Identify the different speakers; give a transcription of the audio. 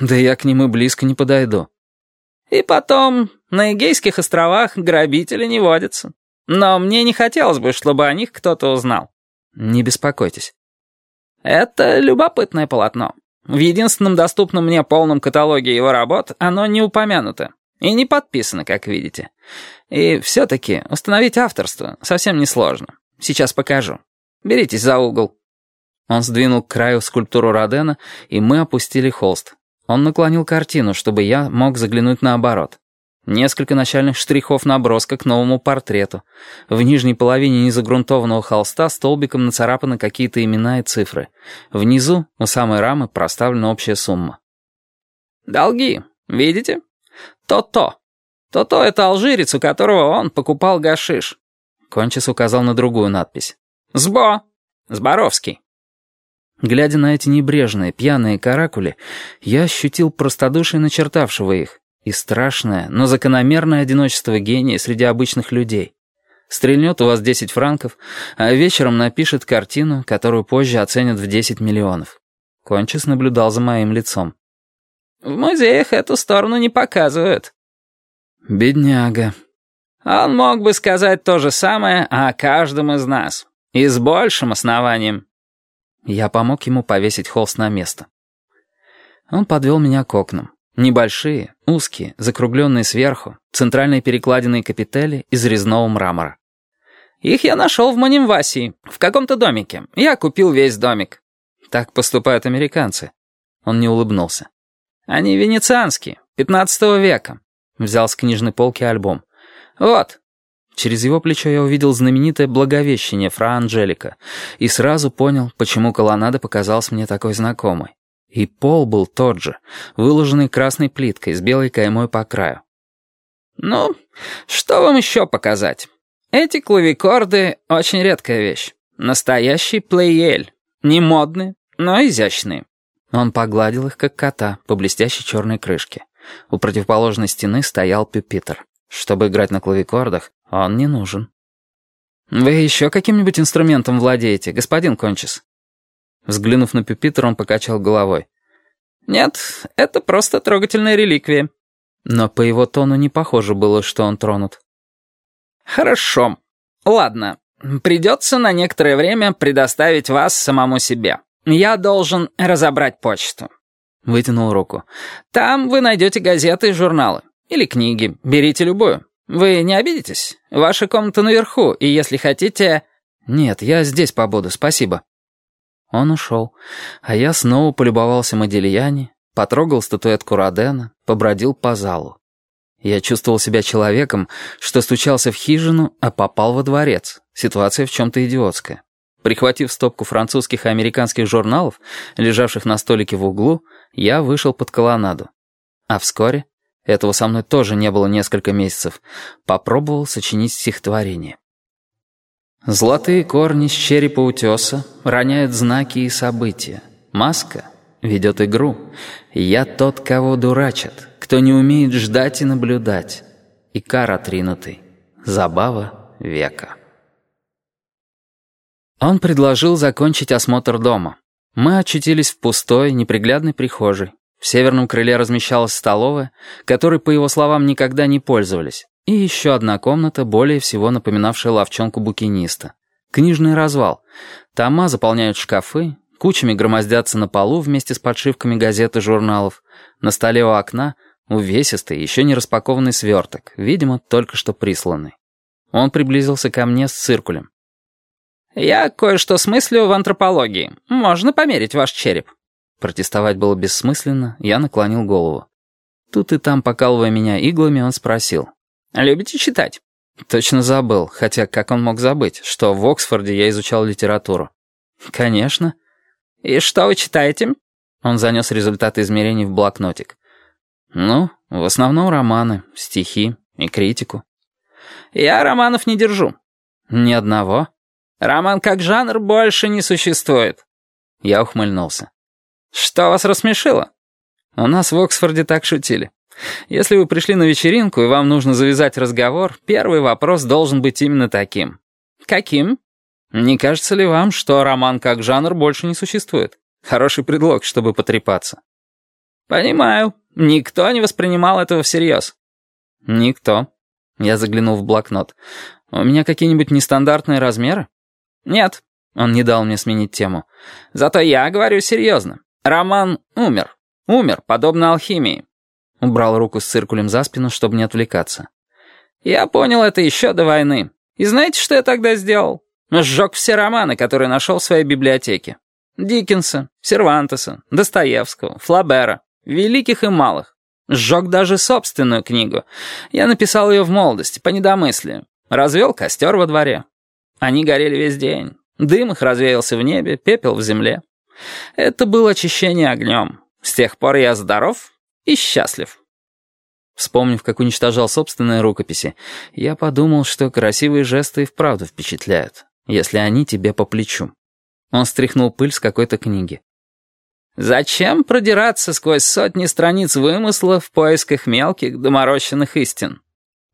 Speaker 1: Да я к ним и близко не подойду.
Speaker 2: И потом, на Эгейских островах грабители не водятся. Но мне не хотелось бы, чтобы о них кто-то узнал.
Speaker 1: Не беспокойтесь.
Speaker 2: Это любопытное полотно. В единственном доступном мне полном каталоге его работ оно не упомянуто. И не подписано, как видите. И все-таки установить авторство совсем несложно. Сейчас покажу. Беритесь за угол».
Speaker 1: Он сдвинул к краю скульптуру Родена, и мы опустили холст. Он наклонил картину, чтобы я мог заглянуть наоборот. Несколько начальных штрихов наброска к новому портрету. В нижней половине незагрунтованного холста столбиком нацарапаны какие-то имена и цифры. Внизу, у самой рамы, проставлена общая сумма.
Speaker 2: «Долги, видите? То-то. То-то — это алжирец, у которого он покупал гашиш».
Speaker 1: Кончис указал на другую надпись.
Speaker 2: «Сбо. Сборовский».
Speaker 1: Глядя на эти небрежные, пьяные каракули, я ощутил простодушие начертавшего их и страшное, но закономерное одиночество гения среди обычных людей. Стрельнет у вас 10 франков, а вечером напишет картину, которую позже оценят в 10 миллионов. Кончис наблюдал за моим лицом.
Speaker 2: «В музеях эту сторону не показывают».
Speaker 1: «Бедняга».
Speaker 2: «Он мог бы сказать то же самое о каждом из нас. И с большим основанием».
Speaker 1: Я помог ему повесить холст на место. Он подвел меня к окнам. Небольшие, узкие, закругленные сверху, центральные перекладины капители из резного мрамора.
Speaker 2: «Их я нашел в Манимвасии, в каком-то домике. Я купил весь домик».
Speaker 1: Так поступают американцы. Он не улыбнулся.
Speaker 2: «Они венецианские, 15 века».
Speaker 1: Взял с книжной полки альбом.
Speaker 2: «Вот».
Speaker 1: Через его плечо я увидел знаменитое благовещение Фра Анджелика и сразу понял, почему колоннада показалась мне такой знакомой. И пол был тот же, выложенный красной плиткой с белой каймой по краю.
Speaker 2: «Ну, что вам еще показать? Эти клавикорды — очень редкая вещь. Настоящий плейель. Не модные, но изящные».
Speaker 1: Он погладил их, как кота, по блестящей черной крышке. У противоположной стены стоял пюпитр. Чтобы играть на клавикордах, он не нужен. «Вы еще каким-нибудь инструментом владеете, господин Кончис?» Взглянув на пюпитр, он покачал головой.
Speaker 2: «Нет, это просто трогательная реликвия».
Speaker 1: Но по его тону не похоже было, что он тронут.
Speaker 2: «Хорошо. Ладно. Придется на некоторое время предоставить вас самому себе. Я должен разобрать почту».
Speaker 1: Вытянул руку.
Speaker 2: «Там вы найдете газеты и журналы. Или книги. Берите любую. Вы не обидитесь? Ваша комната наверху, и если хотите...»
Speaker 1: «Нет, я здесь побуду, спасибо». Он ушел, а я снова полюбовался Модильяне, потрогал статуэтку Родена, побродил по залу. Я чувствовал себя человеком, что стучался в хижину, а попал во дворец. Ситуация в чем-то идиотская. Прихватив стопку французских и американских журналов, лежавших на столике в углу, я вышел под колоннаду. А вскоре, этого со мной тоже не было несколько месяцев, попробовал сочинить стихотворение. Золотые корни с черепа утеса роняют знаки и события. Маска ведет игру. Я тот, кого дурачат, кто не умеет ждать и наблюдать. Икар отринутый. Забава века. Он предложил закончить осмотр дома. Мы очутились в пустой, неприглядной прихожей. В северном крыле размещалась столовая, которой, по его словам, никогда не пользовались. И еще одна комната, более всего напоминавшая ловчонку букиниста. Книжный развал. Тома заполняют шкафы, кучами громоздятся на полу вместе с подшивками газет и журналов. На столе у окна увесистый, еще не распакованный сверток, видимо, только что присланный. Он приблизился ко мне с циркулем.
Speaker 2: «Я кое-что смыслю в антропологии. Можно померить ваш череп».
Speaker 1: Протестовать было бессмысленно, я наклонил голову. Тут и там, покалывая меня иглами, он спросил.
Speaker 2: Любите читать?»
Speaker 1: Точно забыл, хотя как он мог забыть, что в Оксфорде я изучал литературу.
Speaker 2: «Конечно». «И что вы читаете?»
Speaker 1: Он занес результаты измерений в блокнотик. «Ну, в основном романы, стихи и критику».
Speaker 2: «Я романов не держу».
Speaker 1: «Ни одного?»
Speaker 2: «Роман как жанр больше не существует».
Speaker 1: Я ухмыльнулся.
Speaker 2: «Что вас рассмешило?»
Speaker 1: «У нас в Оксфорде так шутили. Если вы пришли на вечеринку и вам нужно завязать разговор, первый вопрос должен быть именно таким.
Speaker 2: Каким?
Speaker 1: Не кажется ли вам, что роман как жанр больше не существует? Хороший предлог, чтобы потрепаться.
Speaker 2: «Понимаю. Никто не воспринимал этого всерьез».
Speaker 1: «Никто». Я заглянул в блокнот. «У меня какие-нибудь нестандартные размеры?»
Speaker 2: «Нет».
Speaker 1: Он не дал мне сменить тему.
Speaker 2: «Зато я говорю серьезно. Роман умер. Умер, подобно алхимии».
Speaker 1: Убрал руку с циркулем за спину, чтобы не отвлекаться.
Speaker 2: «Я понял это еще до войны. И знаете, что я тогда сделал? Сжег все романы, которые нашел в своей библиотеке. Диккенса, Сервантеса, Достоевского, Флабера, великих и малых. Сжег даже собственную книгу. Я написал ее в молодости, по недомыслию. Развел костер во дворе. Они горели весь день. Дым их развеялся в небе, пепел в земле. Это было очищение огнем. С тех пор я здоров и счастлив.
Speaker 1: Вспомнив, как уничтожал собственные рукописи, я подумал, что красивые жесты и вправду впечатляют, если они тебе по плечу. Он стряхнул пыль с какой-то книги.
Speaker 2: Зачем продираться сквозь сотни страниц вымысла в поисках мелких доморощенных истин?